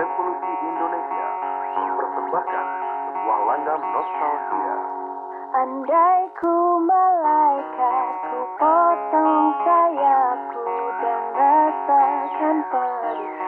Revolusi Indonesia mempersembahkan sebuah langgam nostalgia. Andai ku malaikat, ku potong sayapku dan rasakan perih.